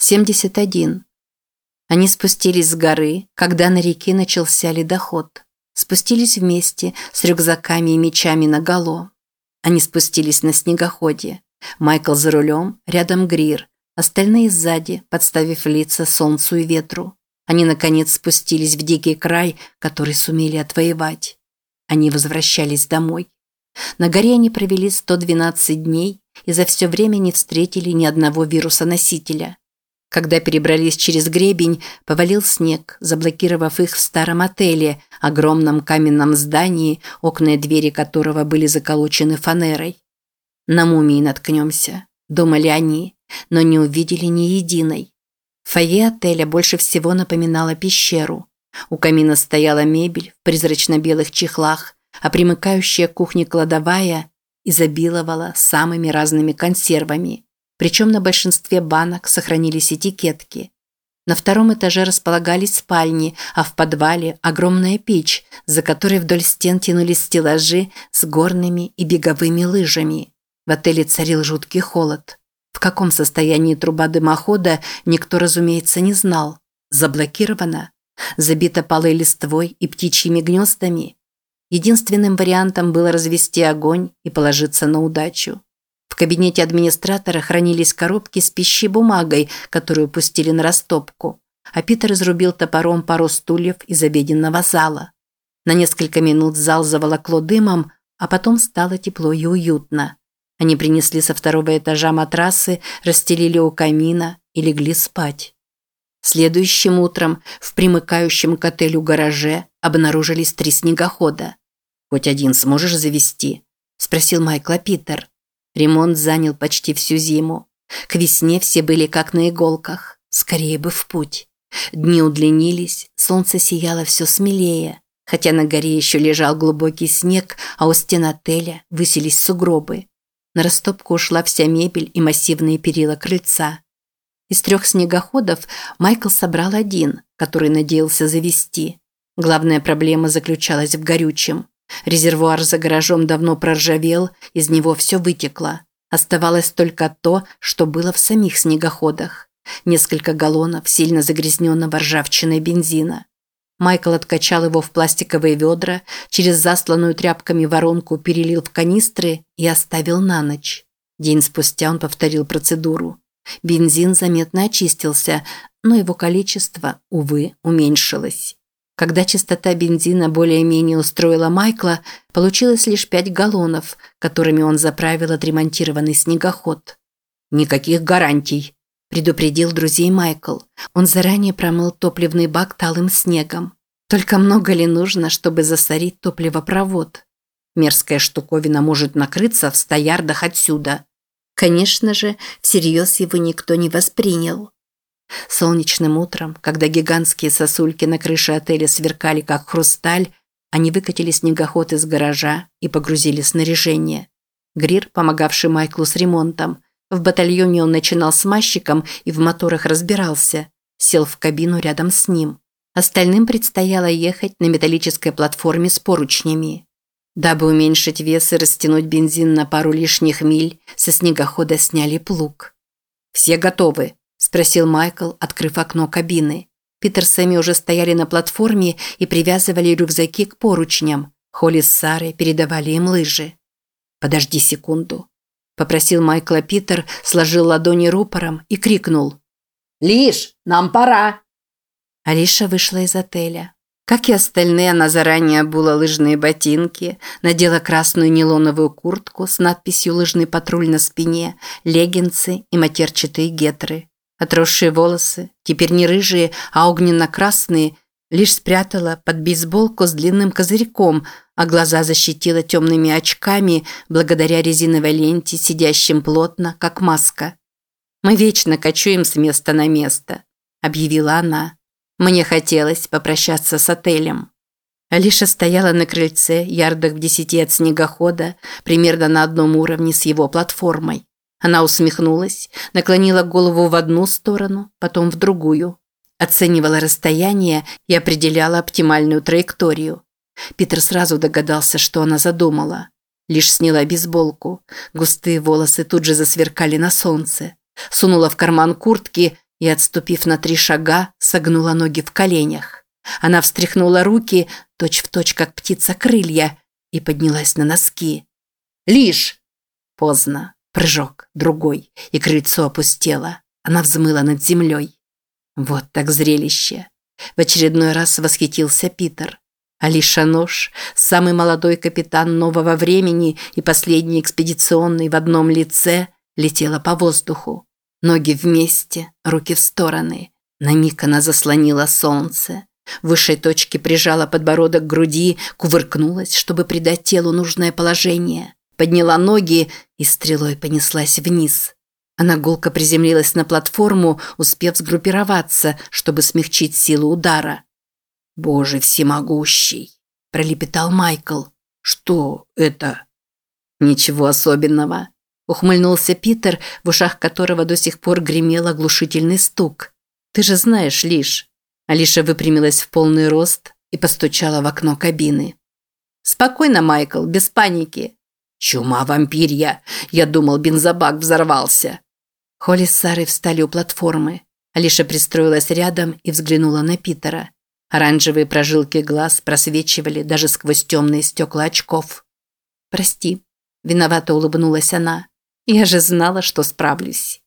71. Они спустились с горы, когда на реке начался ледоход. Спустились вместе, с рюкзаками и мечами наголо. Они спустились на снегоходе. Майкл за рулем, рядом Грир, остальные сзади, подставив лица солнцу и ветру. Они, наконец, спустились в дикий край, который сумели отвоевать. Они возвращались домой. На горе они провели 112 дней и за все время не встретили ни одного вируса-носителя. Когда перебрались через гребень, повалил снег, заблокировав их в старом отеле, огромном каменном здании, окна и двери которого были заколочены фанерой. На мумии наткнемся, думали они, но не увидели ни единой. Фойе отеля больше всего напоминало пещеру. У камина стояла мебель в призрачно-белых чехлах, а примыкающая к кухне кладовая изобиловала самыми разными консервами – причем на большинстве банок сохранились этикетки. На втором этаже располагались спальни, а в подвале – огромная печь, за которой вдоль стен тянулись стеллажи с горными и беговыми лыжами. В отеле царил жуткий холод. В каком состоянии труба дымохода никто, разумеется, не знал. Заблокирована? Забита полой листвой и птичьими гнездами? Единственным вариантом было развести огонь и положиться на удачу. Кабинете администратора хранились коробки с пищей бумагой, которую пустили на растопку, а Питер изрубил топором пару стульев из обеденного зала. На несколько минут зал заволокло дымом, а потом стало тепло и уютно. Они принесли со второго этажа матрасы, расстелили у камина и легли спать. Следующим утром в примыкающем к отелю гараже обнаружились три снегохода. «Хоть один сможешь завести?» – спросил Майкла Питер. Ремонт занял почти всю зиму. К весне все были как на иголках. Скорее бы в путь. Дни удлинились, солнце сияло все смелее. Хотя на горе еще лежал глубокий снег, а у стен отеля высились сугробы. На растопку ушла вся мебель и массивные перила крыльца. Из трех снегоходов Майкл собрал один, который надеялся завести. Главная проблема заключалась в горючем. Резервуар за гаражом давно проржавел, из него все вытекло. Оставалось только то, что было в самих снегоходах. Несколько галлонов сильно загрязненного ржавчиной бензина. Майкл откачал его в пластиковые ведра, через засланную тряпками воронку перелил в канистры и оставил на ночь. День спустя он повторил процедуру. Бензин заметно очистился, но его количество, увы, уменьшилось. Когда частота бензина более-менее устроила Майкла, получилось лишь пять галлонов, которыми он заправил отремонтированный снегоход. «Никаких гарантий», – предупредил друзей Майкл. Он заранее промыл топливный бак талым снегом. Только много ли нужно, чтобы засорить топливопровод? Мерзкая штуковина может накрыться в ста ярдах отсюда. Конечно же, всерьез его никто не воспринял. Солнечным утром, когда гигантские сосульки на крыше отеля сверкали как хрусталь, они выкатили снегоход из гаража и погрузили снаряжение. Грир, помогавший Майклу с ремонтом, в батальоне он начинал с мащиком и в моторах разбирался, сел в кабину рядом с ним. Остальным предстояло ехать на металлической платформе с поручнями. Дабы уменьшить вес и растянуть бензин на пару лишних миль, со снегохода сняли плуг. «Все готовы», – спросил Майкл, открыв окно кабины. Питер с Эми уже стояли на платформе и привязывали рюкзаки к поручням. Холли с Сарой передавали им лыжи. «Подожди секунду», – попросил Майкла Питер, сложил ладони рупором и крикнул. «Лиш, нам пора!» Алиша вышла из отеля. Как и остальные, она заранее обула лыжные ботинки, надела красную нейлоновую куртку с надписью «Лыжный патруль» на спине, леггинсы и матерчатые гетры. Отросшие волосы, теперь не рыжие, а огненно-красные, лишь спрятала под бейсболку с длинным козырьком, а глаза защитила темными очками благодаря резиновой ленте, сидящим плотно, как маска. «Мы вечно кочуем с места на место», – объявила она. Мне хотелось попрощаться с отелем. Алиша стояла на крыльце, ярдах в десяти от снегохода, примерно на одном уровне с его платформой. Она усмехнулась, наклонила голову в одну сторону, потом в другую. Оценивала расстояние и определяла оптимальную траекторию. Питер сразу догадался, что она задумала. Лишь сняла бейсболку. Густые волосы тут же засверкали на солнце. Сунула в карман куртки и, отступив на три шага, согнула ноги в коленях. Она встряхнула руки, точь-в-точь, точь, как птица крылья, и поднялась на носки. «Лишь!» Поздно. Прыжок, другой, и крыльцо опустело. Она взмыла над землей. Вот так зрелище. В очередной раз восхитился Питер. Алиша Нож, самый молодой капитан нового времени и последний экспедиционный в одном лице, летела по воздуху. Ноги вместе, руки в стороны. На миг она заслонила солнце. В высшей точке прижала подбородок к груди, кувыркнулась, чтобы придать телу нужное положение. Подняла ноги и стрелой понеслась вниз. Она гулко приземлилась на платформу, успев сгруппироваться, чтобы смягчить силу удара. «Боже всемогущий!» – пролепетал Майкл. «Что это?» «Ничего особенного», – ухмыльнулся Питер, в ушах которого до сих пор гремел оглушительный стук. «Ты же знаешь, Лиш». Алиша выпрямилась в полный рост и постучала в окно кабины. «Спокойно, Майкл, без паники». «Чума вампирья! Я думал, бензобак взорвался!» Холли с Сарой встали у платформы. Алиша пристроилась рядом и взглянула на Питера. Оранжевые прожилки глаз просвечивали даже сквозь темные стекла очков. «Прости», – виновато улыбнулась она. «Я же знала, что справлюсь».